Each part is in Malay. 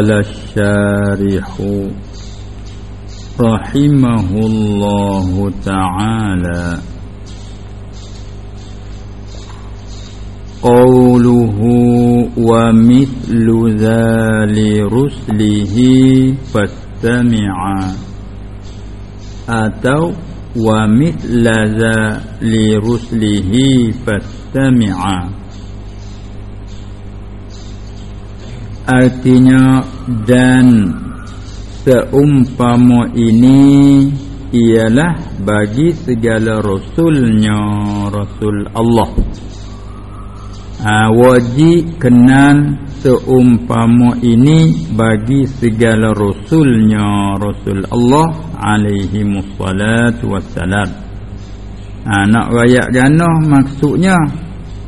قال الشارح رحمه الله تعالى. قوله ومثل ذا لرسله فاستمعا wa mithlaza li ruslihi fastami'a artinya dan seumpama ini ialah bagi segala rasulnya rasul Allah. Ha, wajib kenal seumpama ini bagi segala rasulnya rasul Allah alaihi wassalatu wassalam. Ha, nak rayak ganah maksudnya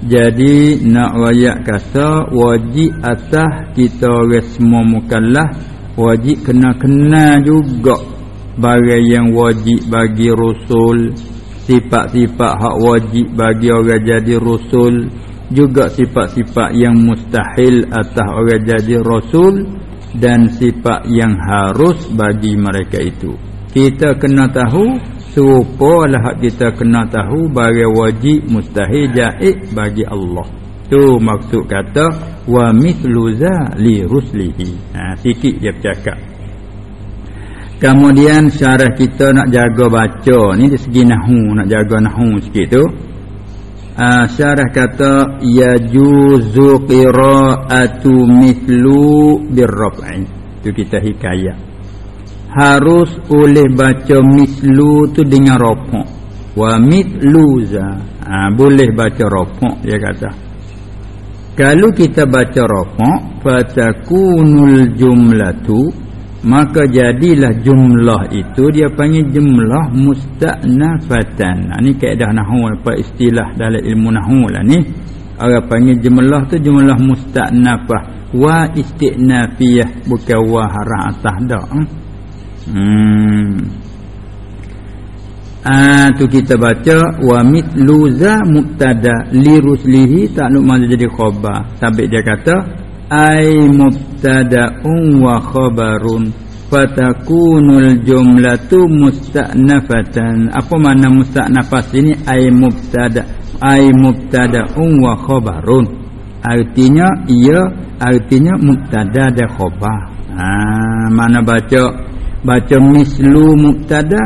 jadi nak rayak kata wajib atas kita orang semua mukallaf wajib kena kenal juga. Barang yang wajib bagi rasul sifat-sifat hak wajib bagi orang jadi rasul juga sifat-sifat yang mustahil atas orang jadi rasul dan sifat yang harus bagi mereka itu. Kita kena tahu serupalah kita kena tahu bagi wajib mustahil jaiz bagi Allah. Tu maksud kata wa mithlu za li ruslihi. Ha sikit dia bercakap. Kemudian syarah kita nak jaga baca ni di segi nahwu nak jaga nahwu sikit tu. Uh, syarah kata yajuzu qira'atu mithlu birraf'i tu kita hikayat harus oleh baca mithlu tu dengan raf'a wa mithluza ha, boleh baca raf'a dia kata. Kalau kita baca raf'a fatakunul jumlatu maka jadilah jumlah itu dia panggil jumlah musta'nafatan ha, ni kaedah nahwu apa istilah dalam ilmu nahwu lah ni. Orang panggil jumlah tu jumlah musta'nafah. Wa isti'nafiyah bukan wa harah atas dak hmm. Hmm. Ah tu kita baca wa mithlu za mubtada li ruslihi tak nak jadi khabar sampai dia kata ay mubtada'un wa khabarun fatakunul jumlatu musta'nafatan. Apa makna musta'nafas ini? Ay mubtada ay mubtada'un wa khabarun. Artinya ia artinya mubtada dan khabar ha mana baca baca mislu mubtada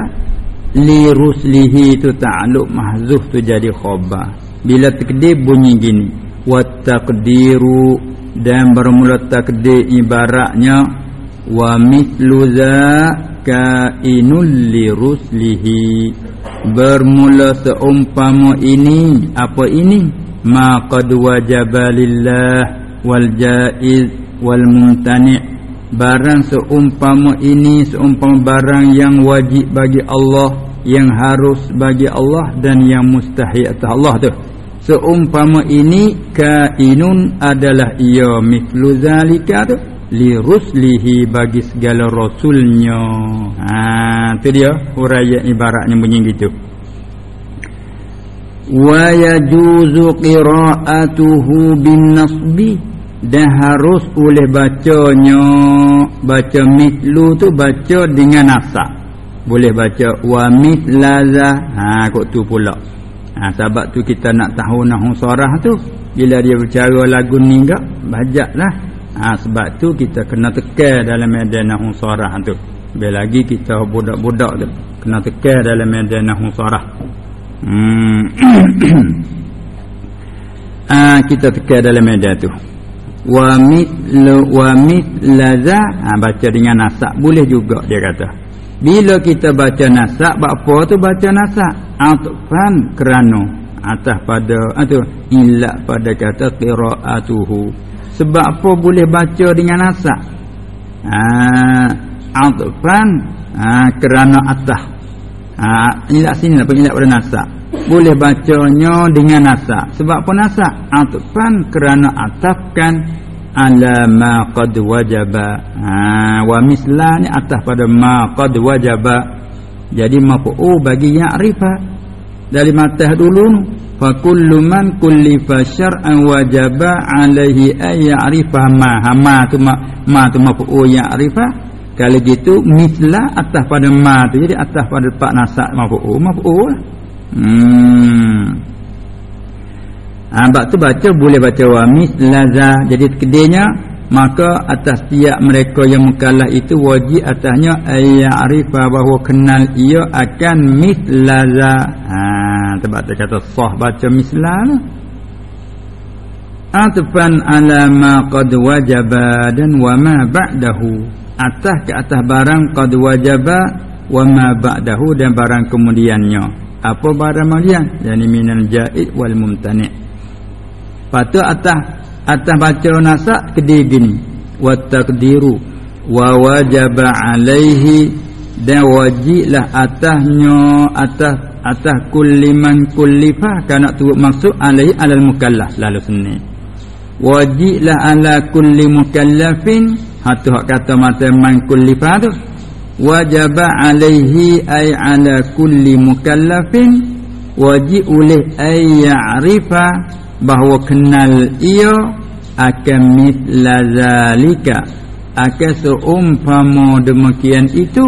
li ruslihi tu ta'alluq mahzuf tu jadi khabar bila takdir bunyi gini wa taqdiru dan bermula takdir ibaratnya wa mithlu kainul li ruslihi bermula seumpama ini apa ini? Ma qad wajaba lillah wal jaiz wal mumtani barang seumpama ini seumpama barang yang wajib bagi Allah yang harus bagi Allah dan yang mustahil atas Allah tu. Seumpama ini kainun adalah ia mithlu zalika tu li ruslihi bagi segala rasulnya. Ha tu dia huraian ibaratnya bunyi gitu. Wa yajuzu qira'atuhu bin nasbi dan harus oleh bacanya baca mithlu tu baca dengan nasab boleh baca wa mithlaza ha kok tu pula. Ha, sebab tu kita nak tahu nahu sorah tu bila dia bercara lagu ni enggak bajaklah. Ha, sebab tu kita kena tekan dalam medan nahu sorah tu. Bila lagi kita budak-budak tu kena tekan dalam medan nahu sorah. Hmm. ha, kita tekan dalam medan tu wa mitlu wa mitlaza ha, baca dengan nasab boleh juga dia kata. Bila kita baca nasak apa tu baca nasak? Atfan kerana atas pada atau illa pada kata qiraatuhu. Sebab apa boleh baca dengan nasak? Ha atfan ha kerana atas. Ha illa sini apa illa pada nasak boleh bacanya dengan nasak sebab apa nasak atfan kerana atafkan ala ma qad wajaba. Ha wa misla ni atas pada ma qad wajaba. Jadi maf'u bagi ya'rifa dari matah dulu fa kullu man kullifa syar'an wajaba alaihi ay ya'rifa. Ma ma tu ma, ma tu maf'ul ya'rifa kalau gitu misla atas pada ma tu. Jadi atas pada pak nasak maf'ul. Maf'ul hmm. Ha, tu baca boleh baca wa mislaza. Jadi kedenya maka atas tiap mereka yang mukallaf itu wajib atasnya ayyarifa bahawa kenal ia akan mislaza. Ha sebab dia kata sah baca mislan atfan ala ma qad wajaba dan wa ma ba'dahu. Atas ke atas barang qad wajaba wa ma ba'dahu dan barang kemudiannya apa barang kemudian yani minal jaid wal mumtani. Patut atas atas baca nasak kedai gini. Wa taqdiru wa wajaba alaihi dan wajiblah atasnya atas atas kulli man kullifa kana tu maksud alaihi alal mukallaf lalu sini wajiblah ala kulli mukallafin hatu hak kata mata man kullifa tu wajaba alaihi ay ala kulli mukallafin. Wajib oleh ay ya'rifa bahawa kenal ia akan mitla zalika. Akan seumpama demikian itu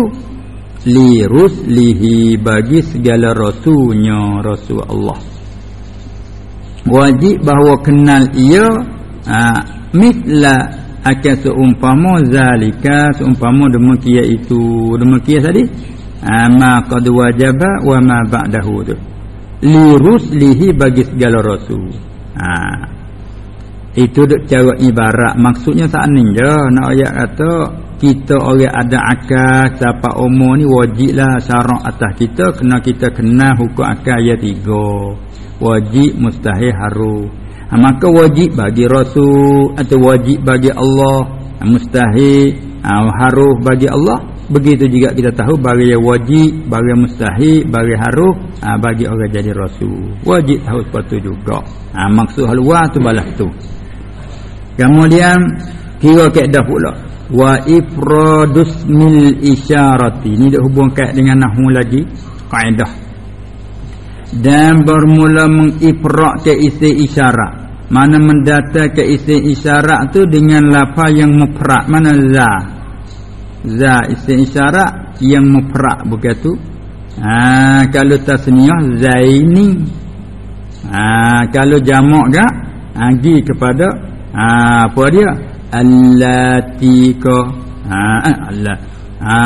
li ruslihi bagi segala rasulnya rasul Allah wajib bahawa kenal ia ha, mitla akan seumpama zalika seumpama demikian itu. Demikian tadi? Ha, ma qad wajaba wa ma ba'dahu li ruslihi bagi segala rasul. Ha. itu duk cara ibarat. Maksudnya tak ni je nak ayat kata kita orang ada akal siapa umur ni wajiblah syarat atas kita kena kita kena hukum akal ayat tiga. Wajib mustahil haru ha, maka wajib bagi rasul atau wajib bagi Allah ha, mustahil ha, haru bagi Allah Begitu juga kita tahu bagi yang wajib, bagi yang mustahil, bagi haruf, ha, bagi orang jadi rasul. Wajib tahu sepatu juga. Ha, maksud halwa tu balas tu. Kemudian kira kaedah pula. Wa ifradus mil isyarati. Ini dah hubung kait dengan nahu lagi. Kaedah. Dan bermula mengifrak ke isi isyarat. Mana mendata ke isi isyarat tu dengan lafaz yang mufrad. Mana zah za isim isyarat yang mufrad begitu. Ha kalau tasniyah zaini. Ha kalau jamak gak ha, kepada ha apa dia? Allati ka ha eh, allah. Ha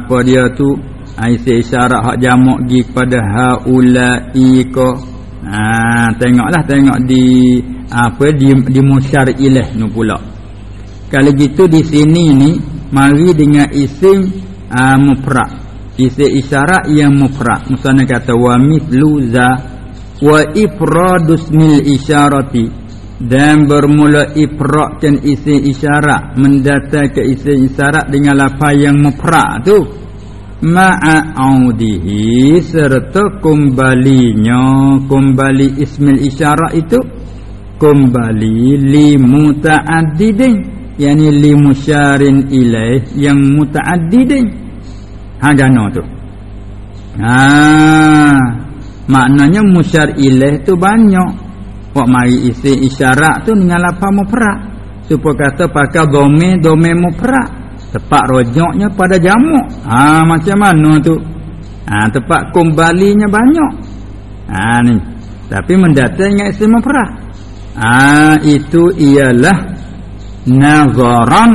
apa dia tu isim isyarat hak jamak gi kepada haulai ka ha tengoklah tengok di apa di di musyar ilaih nu pula. Kalau gitu di sini ni mari dengan isim uh, mufrad. Isim isyarat yang mufrad. Misalnya kata wa mithlu za wa ifradus mil isyarati. Dan bermula ifradkan isim isyarat mendatangkan isim isyarat dengan lafaz yang mufrad tu ma'audihi serta kembalinya kembali ismil isyarat itu kembali li muta'addidin yani li musyarin ilaih yang mutaaddidin. Ha gano tu. Ha maknanya musyar ilaih tu banyak. Kok mari isi isyarat tu dengan apa mufrad supaya kata pakai dome dome mufrad tepat rojoknya pada jamak ha macam mana tu? Ha tepat kembalinya banyak. Ha ni. Tapi mendatang dengan isi mufrad ha itu ialah nazaran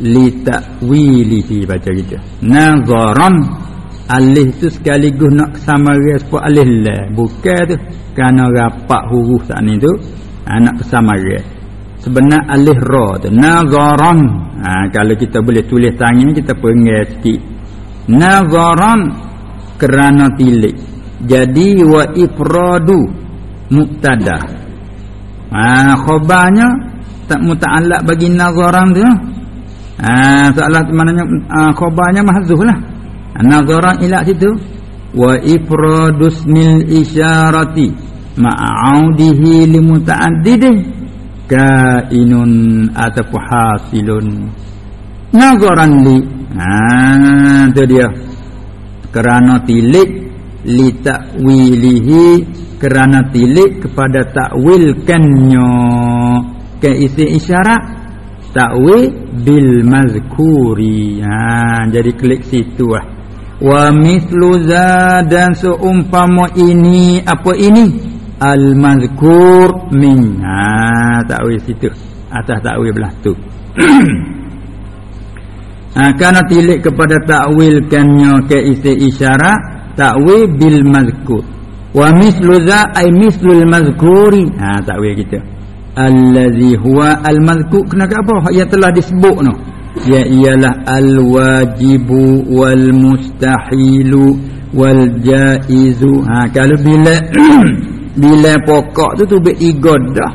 li ta'wilihi baca gitu nazaran alih tu sekaligus nak samaria sebab alih la bukan tu. Kerana rapat huruf tak ni tu. Ha, nak samaria sebenar alih ra tu. Nazaran. Ha, kalau kita boleh tulis tangan kita pengen sikit. Nazaran kerana tilik. Jadi wa ifradu mubtada. Ha khabarnya tak muta'allaq bagi nazaran tu. Ha soalan maknanya uh, khabarnya mahzuhlah nazaran ila situ. Wa ifradus mil isyarati ma'audihi li muta'addidin kainun atapu hasilun nazaran li. Ha tu dia. Kerana tilik li ta'wilihi kerana tilik kepada takwilkannya. Ke isi isyarat takwil bil mazkuri. Ha jadi klik situ lah. Wa mithlu dan seumpama ini apa ini al mazkur min ha takwil situ. Atas takwil belah tu. Ha, Karena tilik kepada takwilkannya ke isyarat Takwil bil mazkur. Wa mislu za ay mislul mazkuri. Ha, Takwil kita. Allazi huwa al mazkur Kenapa apa? Yang telah disebut no. Ya ialah al wajibu wal mustahilu wal jaizu ha, Kalau bila Bila pokok tu tu berigot dah.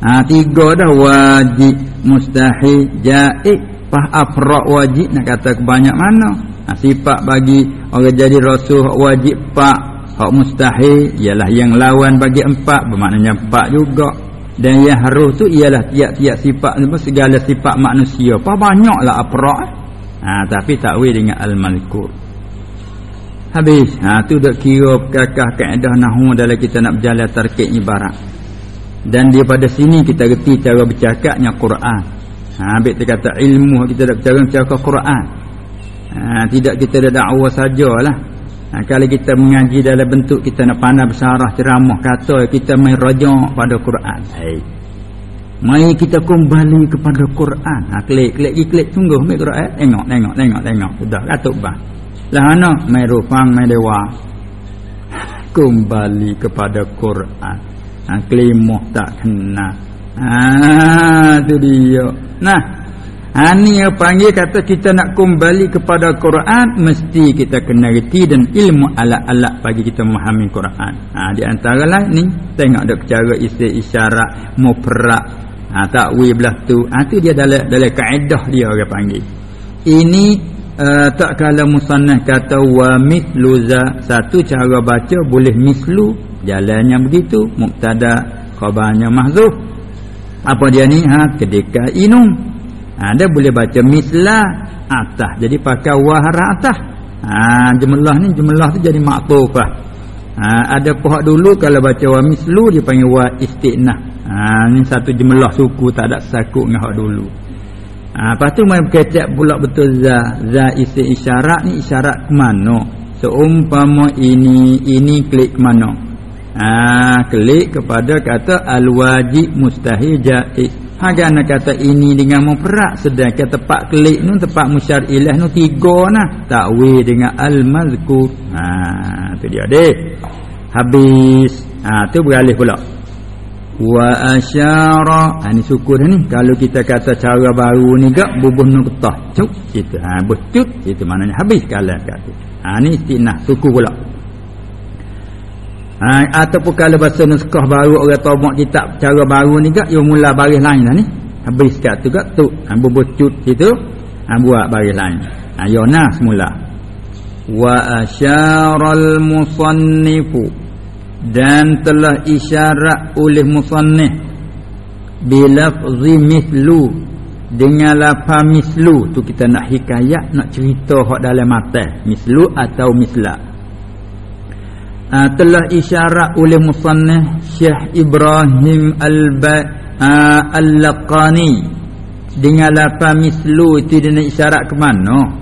Ha, tiga dah wajib mustahil jaiz Pah afra wajib nak kata kebanyak mana. Ha, Sifat bagi orang jadi rasul wajib pak Hak mustahil ialah yang lawan bagi empat Bermaknanya empat juga. Dan yang harus tu ialah tiap-tiap sifat Segala sifat manusia. Pah banyaklah afra ha, Tapi takwil dengan al-malikur Habis ha, tu dah kira kakah kaedah nahu Dalam kita nak berjalan tarkik ibarat Dan daripada sini kita reti cara bercakapnya Quran Ha ambil dia kata ilmu kita dah bercara macam Quran. Ha tidak kita dah dakwah sajalah. Ha kalau kita mengaji dalam bentuk kita nak pandai bersarah ceramah kata kita main rajak pada Quran. Hai. Mai kita kembali kepada Quran. Ha klik klik klik tunggu ambil Quran. Eh, tengok tengok tengok tengok. Sudah katuk bah. Lah ana mai rufang mai dewa. Kembali kepada Quran. Ha kelimah tak kena. Ah tu dia. Nah, ha ni panggil kata kita nak kembali kepada Quran mesti kita kena reti dan ilmu alat-alat bagi kita memahami Quran. Ha di antara lain ni tengok ada cara isyarat mufrad. Ha takwil belah tu. Ha tu dia dalam dalam kaedah dia orang panggil. Ini uh, tak kala musannah kata wa mithlu satu cara baca boleh mislu jalannya begitu. Mubtada khabarnya mahzuf. Apa dia ni? Ha kedeka inum. Ha dia boleh baca misla atas. Jadi pakai wahara atas. Ha jumlah ni jumlah tu jadi maktufah ha ada pohak dulu kalau baca wa mislu dia panggil wa istinah. Ha ni satu jumlah suku tak ada sakut dengan hak dulu ha lepas tu mai berkecek pula betul za za isi isyarat ni isyarat ke mana seumpama ini ini klik ke mana ha, klik kepada kata al-wajib mustahil jaiz Haga nak kata ini dengan mufrad sedangkan tempat klik nu tempat musyar ilah nu tiga nah. Takwi dengan al-mazkur. Ha tu dia deh habis. Ha tu beralih pula wa asyara. Ha ni syukur ni. Kalau kita kata cara baru ni gak bubuh nuqtah cuk itu ha becut itu maknanya habis kalam kat tu. Ha ni istinah suku pula. Ha, ataupun kalau bahasa nuskah baru orang tomak kitab cara baru ni kak yang mula baris lain lah ni. Habis kat tu kak tu ha, berbucut situ ha, buat baris lain. Ha, yona semula wa asyaral musannifu dan telah isyarat oleh musannif. Bilafzi mislu dengan lafaz mislu tu kita nak hikayat nak cerita hak dalam mata. Mislu atau misla uh, telah isyarat oleh musannah Syekh Ibrahim Al-Laqani. Uh, dengan lafaz mislu itu dia nak isyarat ke mana?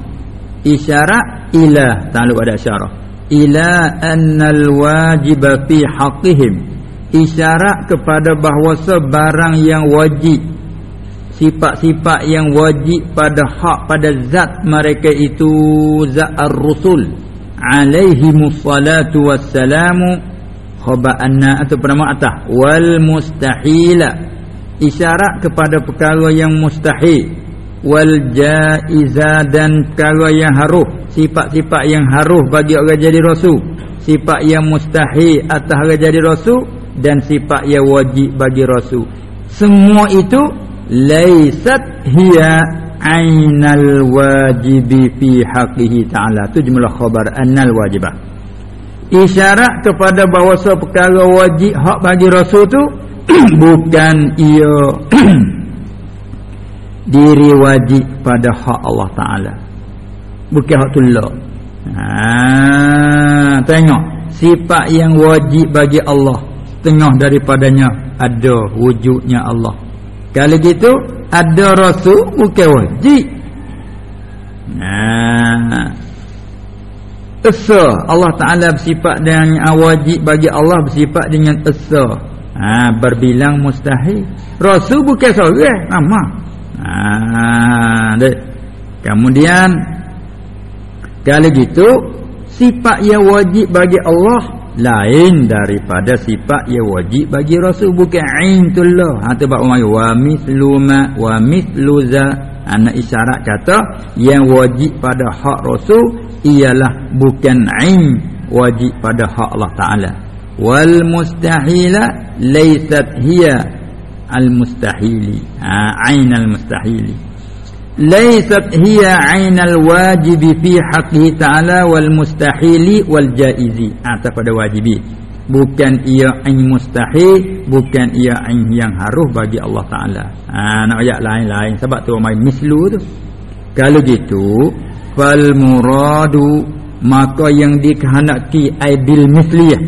Isyarat ila tak ada isyarat ila annal wajib fi haqqihim. Isyarat kepada bahawa sebarang yang wajib sifat-sifat yang wajib pada hak pada zat mereka itu zat ar-rusul. Alaihi musallatu wassalamu khaba'anna atau nama atas wal mustahila. Isyarat kepada perkara yang mustahil wal jaiza dan perkara yang harus sifat-sifat yang harus bagi orang jadi rasul. Sifat yang mustahil atas orang jadi rasul dan sifat yang wajib bagi rasul. Semua itu laisat hiya ainal wajibi fi haqqihi ta'ala. Tu jumlah khabar annal wajibah. Isyarat kepada bahawa perkara wajib hak bagi rasul tu bukan ia diri wajib pada hak Allah taala bukan hak tullah ha tengok. Sifat yang wajib bagi Allah. Tengah daripadanya ada wujudnya Allah. Kalau gitu ada rasul bukan wajib. Nah esa. Allah Taala bersifat dengan wajib bagi Allah bersifat dengan esa. Ha berbilang mustahil. Rasul bukan seorang. Nama ha kemudian kalau gitu sifat yang wajib bagi Allah lain daripada sifat yang wajib bagi rasul bukan aintullah ha tu bab umay wa mithlu ma wa mithlu za. Anak isyarat kata yang wajib pada hak rasul ialah bukan ain wajib pada hak Allah taala. Wal mustahila laysat hiya al mustahili ha ain al mustahili laysat hiya 'ainal wajibi fi haqqihi ta'ala wal mustahili wal jaizi atau pada wajibi. Bukan ia ain mustahil bukan ia ain yang harus bagi Allah taala. ha nak ayat lain-lain. Sebab tu mai mislu tu. Kalau gitu fal muradu maka yang dikehendaki ai bil misliyah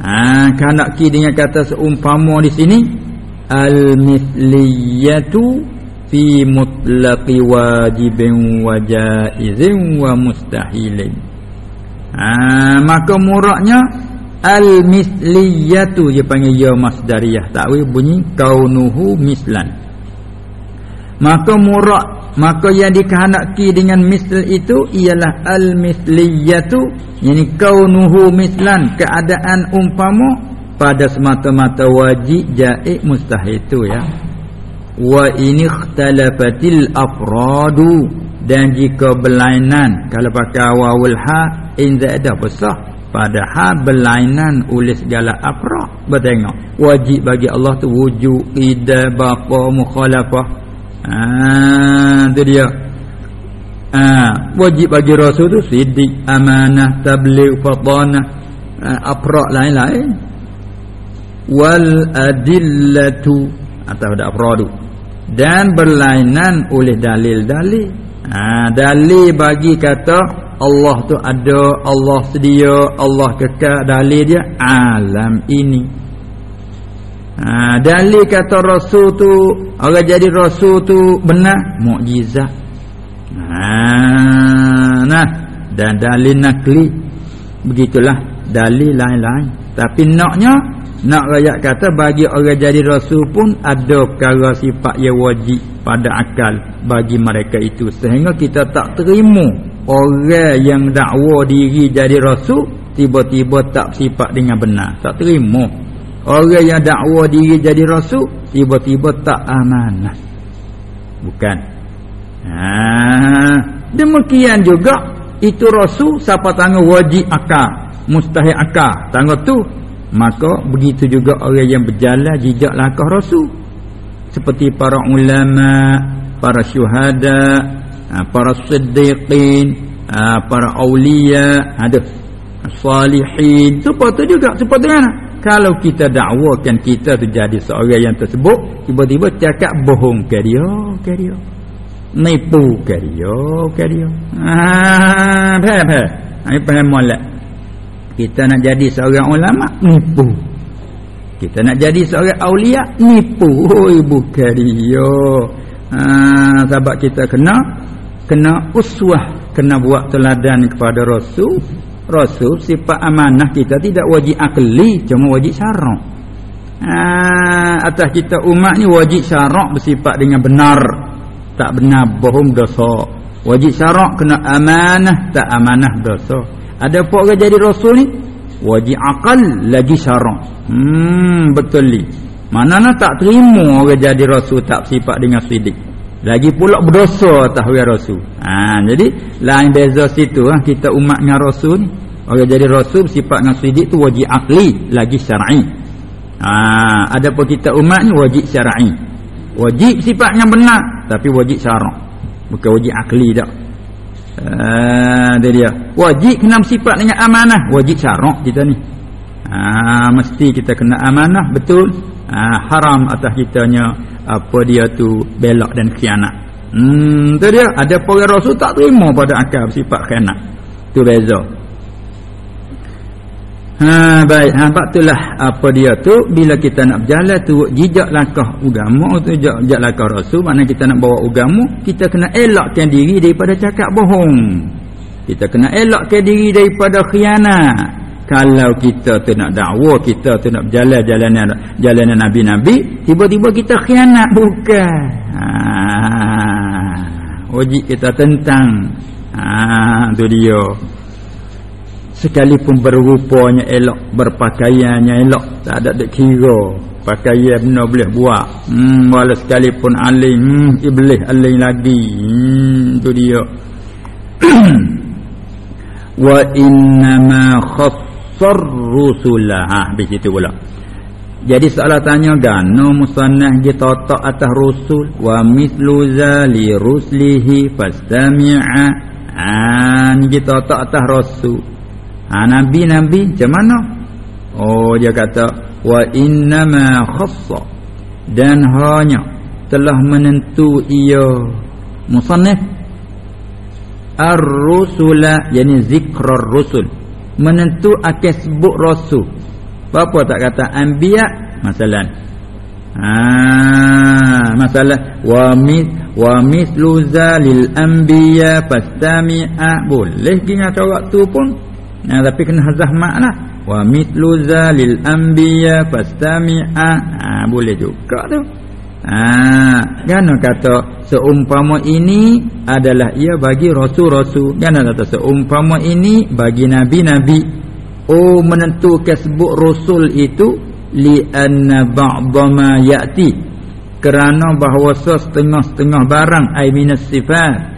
ha kehendaki dengan kata seumpama di sini al misliyatu fi mutlaqi wajibin wa jaizin wa mustahilin. Ha, maka muraknya al misliyatu dia panggil ya masdariyah takwil bunyi kaunuhu mislan. Maka murak maka yang dikehendaki dengan misl itu ialah al misliyatu yani kaunuhu mislan keadaan umpama pada semata-mata wajib jaiz mustahil itu ya wa ini ikhtalafatil afradu. Dan jika berlainan kalau pakai wawul ha in zaida besar padahal berlainan oleh segala afrad bertengok. Wajib bagi Allah tu wujud ida bapa mukhalafah. Ah tu dia. Ah wajib bagi rasul tu siddiq amanah tabligh fatanah. Ah, afrad lain-lain. Wal adillatu. Atau ada afradu dan berlainan oleh dalil-dalil. Ha, dalil bagi kata Allah tu ada, Allah sedia, Allah kekal dalil dia alam ini. Ha, dalil kata rasul tu orang jadi rasul tu benar mukjizat. Ha, nah dan dalil nakli begitulah dalil lain-lain. Tapi naknya nak rakyat kata bagi orang jadi rasul pun ada perkara sifat yang wajib pada akal bagi mereka itu. Sehingga kita tak terima orang yang dakwa diri jadi rasul tiba-tiba tak sifat dengan benar. Tak terima. Orang yang dakwa diri jadi rasul tiba-tiba tak amanah. Bukan. Ha. Demikian juga itu rasul siapa tanggung wajib akal mustahil akal. Tanggung tu maka begitu juga orang yang berjalan jejak langkah rasul. Seperti para ulama para syuhada ha, para siddiqin ha, para awliya ada salihin. Seperti juga seperti mana kalau kita dakwakan kita tu jadi seorang yang tersebut tiba-tiba cakap bohong ke dia ke dia. Nipu ke dia ke dia. Ah ha, apa apa faham molek kita nak jadi seorang ulama nipu. Kita nak jadi seorang aulia nipu. Oi bukan dia. Ha, sebab kita kena kena uswah kena buat teladan kepada rasul. Rasul sifat amanah kita tidak wajib akli cuma wajib syarak. Ha, atas kita umat ni wajib syarak bersifat dengan benar. Tak benar bohong dosa. Wajib syarak kena amanah tak amanah dosa ada apa orang jadi rasul ni? Wajib akal lagi syarak hmm betul ni. Mana nak tak terima orang jadi rasul tak sifat dengan sidik. Lagi pula berdosa orang rasul. Ha, jadi lain beza situ ha, kita umat dengan rasul ni. Orang jadi rasul sifat dengan sidik tu wajib akli lagi syar'i. Ha, ada pun kita umat ni wajib syar'i. Wajib sifatnya benar tapi wajib syarak bukan wajib akli Ah, dia wajib kena sifat dengan amanah. Wajib syarak kita ni. Ha, mesti kita kena amanah betul? Ha, haram atas kitanya apa dia tu belak dan khianat. Hmm tu dia. Ada para rasul tak terima pada akal sifat khianat. Tu beza Ha baik. Ha itulah apa dia tu bila kita nak berjalan tu jejak langkah agama tu jejak, langkah rasul mana kita nak bawa agama kita kena elakkan diri daripada cakap bohong. Kita kena elakkan diri daripada khianat. Kalau kita tu nak dakwa kita tu nak berjalan jalan jalan nabi-nabi tiba-tiba kita khianat bukan? Ha wajib kita tentang. Ha tu dia sekalipun berrupanya elok berpakaiannya elok tak ada dak kira pakaian benar boleh buat. Hmm wala sekalipun alim hmm, iblis alim lagi. Hmm tu dia. Wa inna ma khassar rusulah ha begitu pula. Jadi soalan tanya gano musannah kita tak atas rusul? Wa mithlu zali ruslihi fastami'a. An kita tak atas rasul ha, Nabi-Nabi macam mana? Oh dia kata Wa innama khassa. Dan hanya Telah menentu ia Musannif. Ar-rusula Yani zikrar rusul Menentu akan sebut rasul. Apa tak kata? Ambiya Masalah Ah, masalah. Wa mit wa mithlu zalil anbiya fastami'a. Boleh dengan cara tu pun Nah, tapi kena zahmat lah. Wa mitlu zalil anbiya fastami'a. Ha, boleh juga tu. Ha, kan kata seumpama ini adalah ia bagi rasul-rasul. Kan kata seumpama ini bagi nabi-nabi. Oh menentukan sebut rasul itu li anna ba'dha ma ya'ti. Kerana bahawa setengah-setengah barang ai minas sifat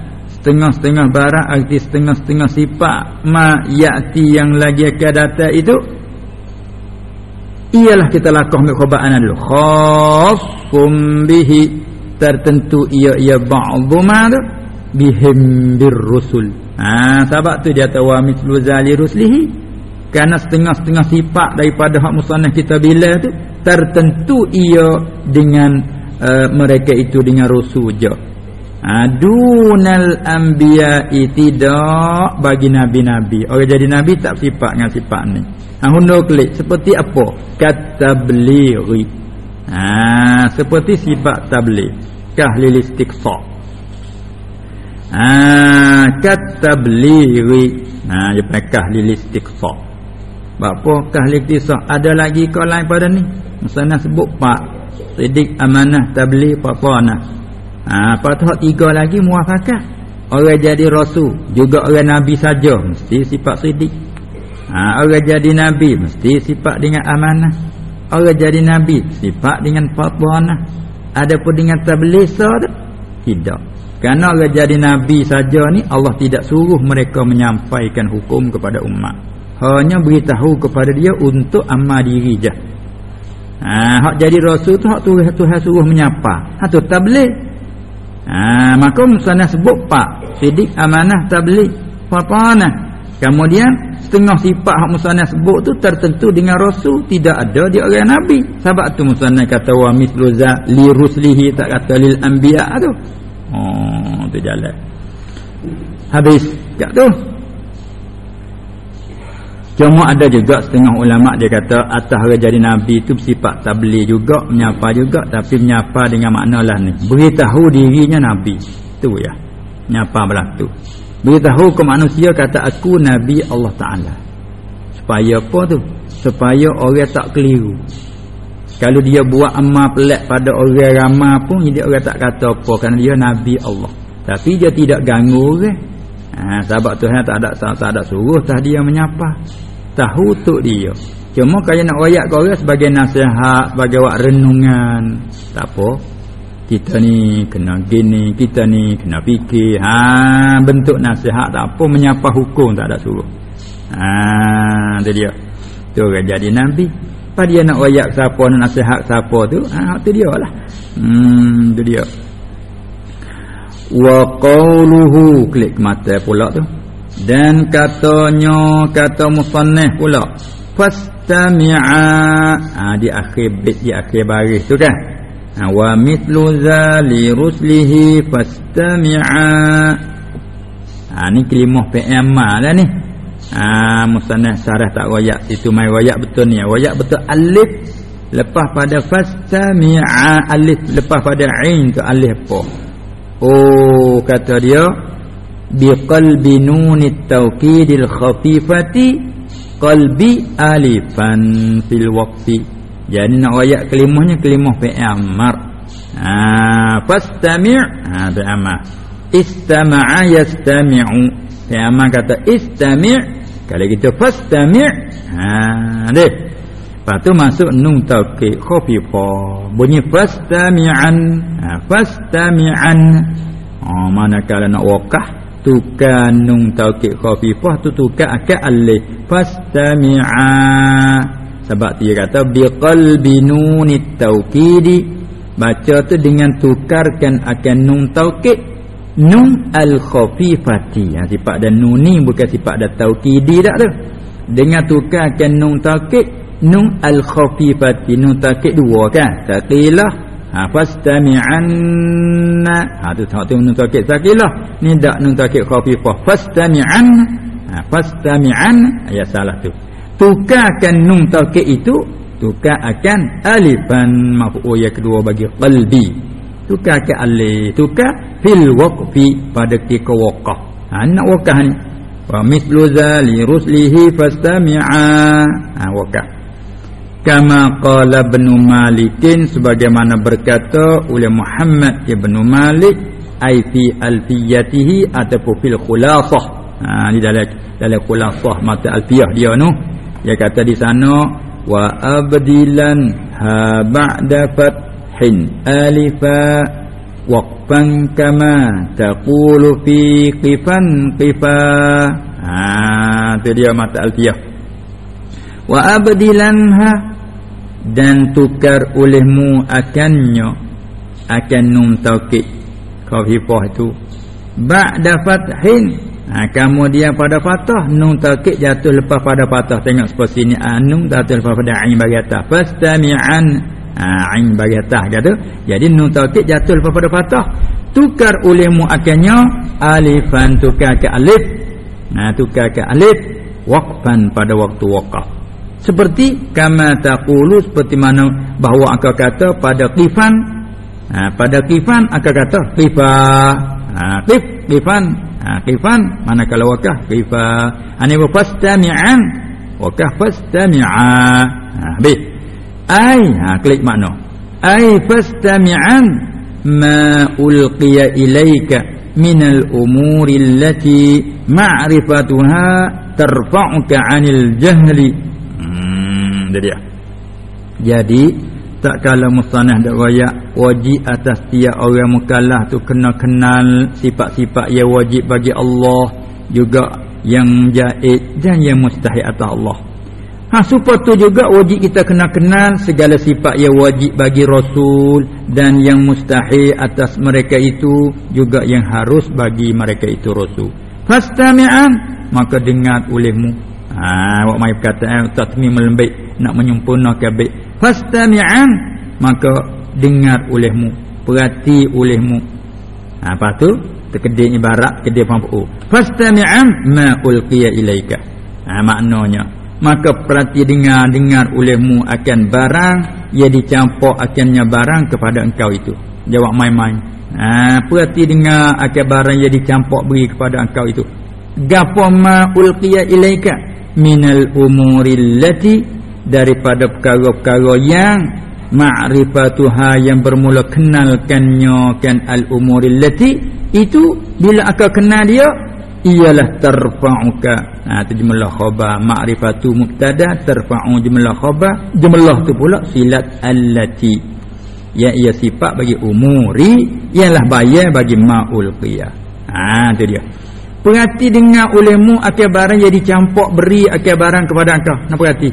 setengah-setengah barang arti setengah-setengah sifat ma ya'ti yang lagi akan datang itu ialah kita lakukan ambil khabaan dulu. Khassum bihi tertentu ia ia ba'dhu ma tu bihim birrusul. Ha sebab tu dia tahu mislu zali ruslihi. Kerana setengah-setengah sifat daripada hak musannah kita bila tu tertentu ia dengan uh, mereka itu dengan rasul je adunal anbiya tidak bagi nabi-nabi. Orang jadi nabi tak sifat dengan sifat ni. Ha hundo klik. Seperti apa? Katablighi ha seperti sifat tabligh. Kahlil istiqsa ha katablighi ha dia panggil kahlil istiqsa apa kahlil istiqsa ada lagi kau lain pada ni? Misalnya sebut pak sidik amanah tabligh apa-apa Ha, apa tu tiga lagi muafakat. Orang jadi rasul, juga orang nabi saja mesti sifat sidik. Ha, orang jadi nabi mesti sifat dengan amanah. Orang jadi nabi sifat dengan fatwanah. Adapun dengan tablisa tu tidak. Kerana orang jadi nabi saja ni Allah tidak suruh mereka menyampaikan hukum kepada umat. Hanya beritahu kepada dia untuk amal diri je. Ha, hak jadi rasul tu hak Tuhan Tuhan suruh menyapa. Ha tu tabligh. Ha, maka musannah sebut pak sidik amanah tabligh fatanah. Kemudian setengah sifat hak musannah sebut tu tertentu dengan rasul tidak ada di orang nabi. Sebab tu musannah kata wa misluza li ruslihi tak kata lil anbiya tu. Oh tu jalan. Habis tak tu Cuma ada juga setengah ulama dia kata atas jadi nabi itu bersifat tabligh juga, menyapa juga tapi menyapa dengan maknalah ni. Beritahu dirinya nabi. Tu ya. Menyapa belah tu. Beritahu ke manusia kata aku nabi Allah Taala. Supaya apa tu? Supaya orang tak keliru. Kalau dia buat amal pelik pada orang ramai pun dia orang tak kata apa kerana dia nabi Allah. Tapi dia tidak ganggu orang. Ha, sebab Tuhan tak ada tak, tak ada suruh tah dia menyapa. Tahu untuk dia. Cuma kalau nak wayak ke orang sebagai nasihat sebagai wak renungan. Tak apa. Kita ni kena gini kita ni kena fikir. Ha bentuk nasihat tak apa menyapa hukum tak ada suruh. Ha tu dia. Tu kan jadi nabi. Pada dia nak wayak siapa nak nasihat siapa tu ha tu dia lah. Hmm tu dia wa qawluhu klik mata pula tu. Dan katanya kata musannah pula fastami'a. Ha, di akhir bait di akhir baris tu kan? Ha, wa mithlu zali ruslihi fastami'a. Ha, ni kelimah PM lah ni. Ah musannaf sarah tak royak itu mai royak betul ni. Royak betul alif lepas pada fastami'a alif lepas pada ain tu alif apa? Oh kata dia biqalbi nunit tawkidil khafifati qalbi alifan fil waqfi jadi nak ayat kelimahnya kelimah fi'il mar ha fastami' ha fi'il mar istama'a yastami'u. Fi'il mar kata istami' kalau kita fastami' ha deh lepas tu masuk nun taukid khafifah bunyi fastami'an. Ha fastami'an. Oh manakala nak wakah tukar nun taukid khafifah tu tukar akal alif. Fastami'a. Sebab dia kata biqalbi nunit taukidi baca tu dengan tukarkan akan nun taukid nun al khafifati ha, sifat dan nun ni bukan sifat dan taukidi tak tu. Dengan tukarkan nun taukid nun al khafifati nun taukid dua kan? Taqilah ha fastami'anna. Ha tu tu nun taukid sakilah ni dak nun taukid khafifah. Fastami'an. Ha fastami'an. Ayat salah tu. Tukarkan nun taukid itu tukar akan alifan maf'ul yang kedua bagi qalbi. Tukar ke alif tukar fil waqfi pada ketika waqaf ha nak waqaf ni. Wa mislu zali ruslihi fastami'a. Ha waqaf kama qala ibn malikin sebagaimana berkata oleh Muhammad ibn Malik ai fi alfiyatihi ataupun fil khulasah. Ha di dalam dalam khulasah mata alfiyah dia tu. Dia kata di sana wa abdilan ha ba'da fathin alifa waqfan kama taqulu fi qifan qifa. Ha tu dia mata alfiyah. Wa abdilanha dan tukar olehmu akannya akan nun taukid. Khafifah itu. Ba'da fathin. Ha, kemudian pada fathah nun taukid jatuh lepas pada fathah tengok seperti ini anung ha, jatuh lepas pada ain bagi atas. Fastami'an. Ha, ain bagi atas kata. Jadi nun taukid jatuh lepas pada fathah tukar olehmu akannya. Alifan tukar ke alif. Ha, tukar ke alif. Waqfan pada waktu waqaf seperti kama taqulu seperti mana bahawa akal kata pada qifan ha, pada qifan akal kata qifa ha, qif qifan ha, mana kalau wakah qifa ani wa fastami'an wakah fastami'a. Ha, bi ai ha, klik makna. Ai fastami'an ma ulqiya ilaika min al-umuri allati ma'rifatuha tarfa'uka 'anil jahli dia dia. Jadi tak kala musanah dak royak wajib atas tiap orang mukallaf tu kena kenal sifat-sifat yang wajib bagi Allah juga yang jaiz dan yang mustahil atas Allah. Ha supaya tu juga wajib kita kena kenal segala sifat yang wajib bagi rasul dan yang mustahil atas mereka itu juga yang harus bagi mereka itu rasul. Fastami'an maka dengar olehmu Ha awak mai perkataan eh, tatmim lembik nak menyempurnakan baik. Fastami'an maka dengar olehmu, perhati olehmu. Ha apa tu? Terkedih ibarat kedih pampu. Fastami'an ma ulqiya ilaika. Ha maknanya maka perhati dengar dengar olehmu akan barang yang dicampur akannya barang kepada engkau itu. Jawab main-main. Ha perhati dengar akan barang yang dicampur beri kepada engkau itu. Gapo ma ulqiya ilaika? Minal umuril lati daripada perkara-perkara yang ma'rifatuha yang bermula kenalkannya kan al umuril lati itu bila akan kenal dia ialah tarfa'uka ha tu jumlah khabar. Ma'rifatu mubtada tarfa'u jumlah khabar. Jumlah tu pula silat allati. Ya ia sifat bagi umuri ialah bayar bagi ma'ul qiyah. Ha tu dia Perhati dengar olehmu akan barang yang dicampur beri akan barang kepada engkau. Nak perhati.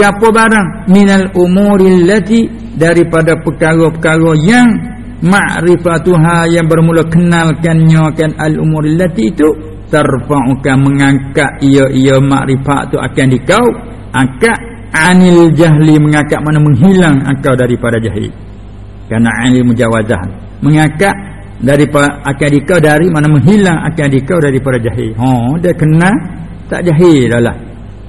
Gapo barang minal umuril lati daripada perkara-perkara yang ma'rifatuha yang bermula kenalkannya kan al umuril lati itu tarfa'uka mengangkat ia-ia ma'rifat tu akan dikau angkat anil jahli mengangkat mana menghilang engkau daripada jahil. Karena ilmu mujawazah mengangkat daripada akal dikau dari mana menghilang akal dikau daripada jahil. Ha dia kena tak jahil lah.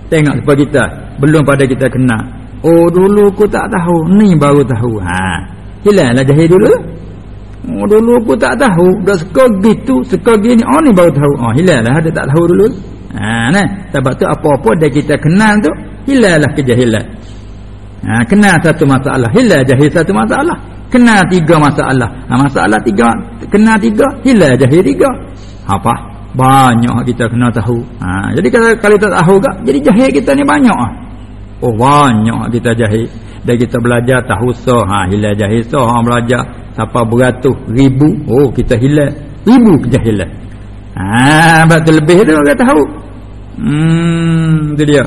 Tengok sebab kita belum pada kita kena. Oh dulu aku tak tahu ni baru tahu. Ha hilang lah jahil dulu. Oh dulu aku tak tahu dah suka gitu suka gini oh ni baru tahu. Oh hilang lah ada tak tahu dulu. Ha nah sebab tu apa-apa dah kita kenal tu hilang lah kejahilan ha kenal satu masalah. Hilang jahil satu masalah. Kenal tiga masalah. Ha, masalah tiga. Kenal tiga hilang jahil tiga. Apa? Banyak kita kena tahu. Ha, jadi kalau, kalau kita tahu tak jadi jahil kita ni banyak. Oh banyak kita jahil dan kita belajar tahu so ha, hilang jahil so ha, belajar siapa beratus ribu. Oh kita hilang. Ribu kejahilan ha, betul lebih tu kita tahu. Hmm, itu dia.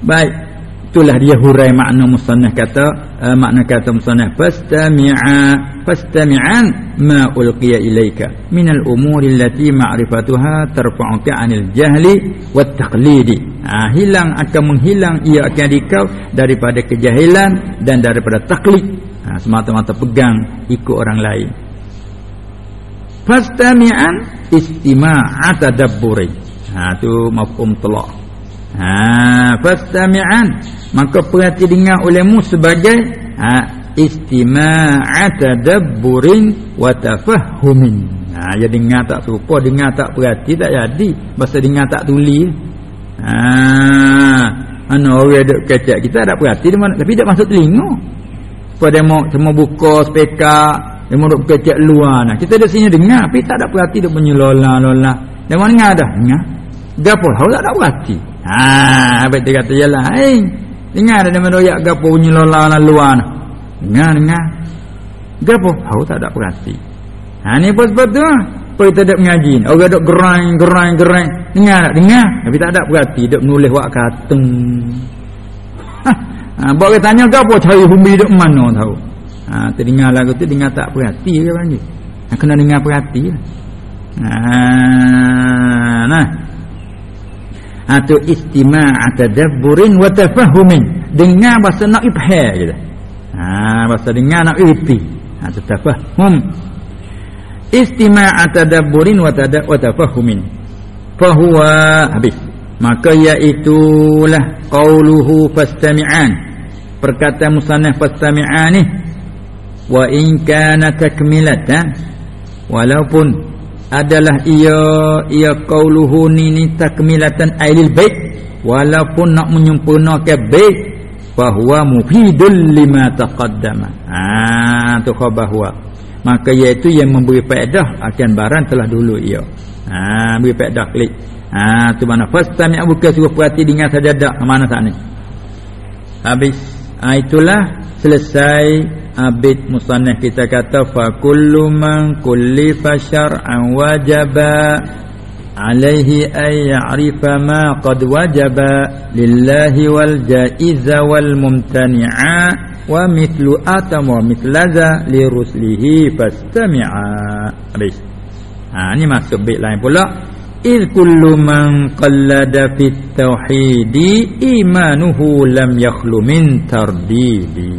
Baik itulah dia hurai makna musannaf kata uh, makna kata musannaf fastami'a fastami'an ma ulqiya ilaika min al-umuri allati ma'rifatuha tarfa'uka 'anil jahli wat taqlidi. Ha, hilang akan menghilang ia akan dikau daripada kejahilan dan daripada taklid ha, semata-mata pegang ikut orang lain. Fastami'an istima'a tadabburi ha tu mafhum talaq ha fastami'an. Maka perhati dengar olehmu sebagai ha istima'at tadabburin wa tafahhumin. Ha ya dengar tak serupa dengar tak perhati tak jadi. Bahasa dengar tak tuli. Ha ana orang duk kecek kita tak perhati dia mana tapi tak masuk telinga. Pada mau cuma buka speaker dia mau kecek luar. Nah kita di sini dengar tapi tak ada perhati dia punya lola lola dia mana dah dengar. Gapo hau tak ada perhati Ha, apa dia kata jelah. Hai. Dengar ada meroyak gapo bunyi lola lan luar. Dengar dengar. Gapo? Hau tak ada perhati. Ha ni apa sebab tu? Apa kita dak mengaji? Orang dak gerang gerang gerang. Dengar tak dengar? Tapi tak ada perhati dak menulis wak katung. Ha, ha bawa tanya gapo cari bumi dak mana tahu. Ha terdengar lagu tu dengar tak perhati ke panggil. Ha, kena dengar perhati. Ha nah atau istima' tadabburin wa tafahumin. Dengar bahasa nak ifham gitu ha bahasa dengar nak ipi ha tafahum. Istima' tadabburin wa tafahumin. Fa huwa habis. Maka iaitulah qauluhu fastami'an. Perkataan musannaf fastami'an ni wa in kana takmilatan walaupun adalah ia ia qauluhu ni takmilatan ailil bait. Walaupun nak menyempurnakan bait bahwa mufidul lima taqaddama. Ah tu khabar huwa. Maka iaitu yang memberi faedah akan barang telah dulu ia. Ah beri faedah klik ah tu mana first time yang buka suruh perhati dengan sajadah mana tak ni? Habis. Ah itulah selesai abid musannaf kita kata fa kullu man kullifa syar'an wajaba alaihi ay ya'rifa ma qad wajaba lillahi wal jaiza wal mumtani'a wa mithlu atama mithlaza li ruslihi fastami'a ha ni masuk bait lain pula il kullu man qallada fit tauhidi imanuhu lam yakhlu min tardidi